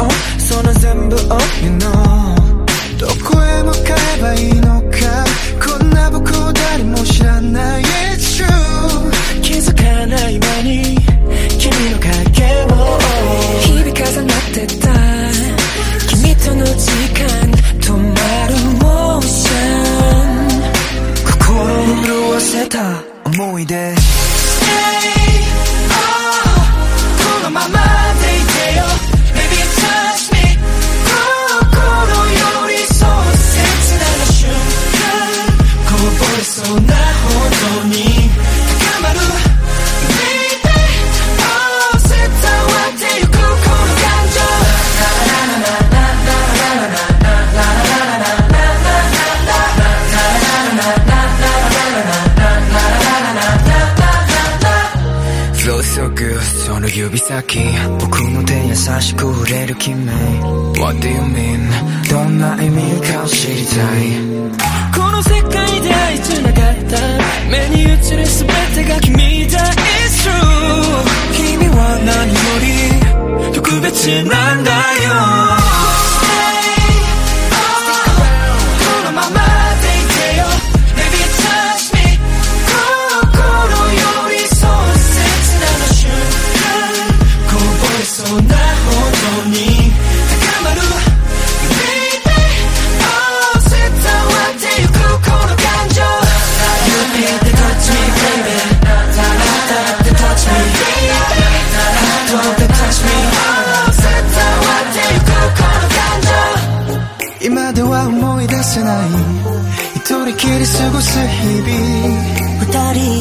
をその全部を You know どこへ向かえばいいのか。こんな僕を誰も知らない。It's true 気づかない間に君の影を。日々重なってた。君との時間。止まるモーション。心を潤わせた。思い出。Stay、oh, このまま。れそうな本当に。高まる Baby Oh 絶対わってゆくこの感情フローそぐその指先僕の手優しく触れる君 What do you mean どんな意味か知りたいこの世界目に映る全てが君だ It's true. 君は何より特別なんだよは思い出せない。一人きり過ごす日々。二人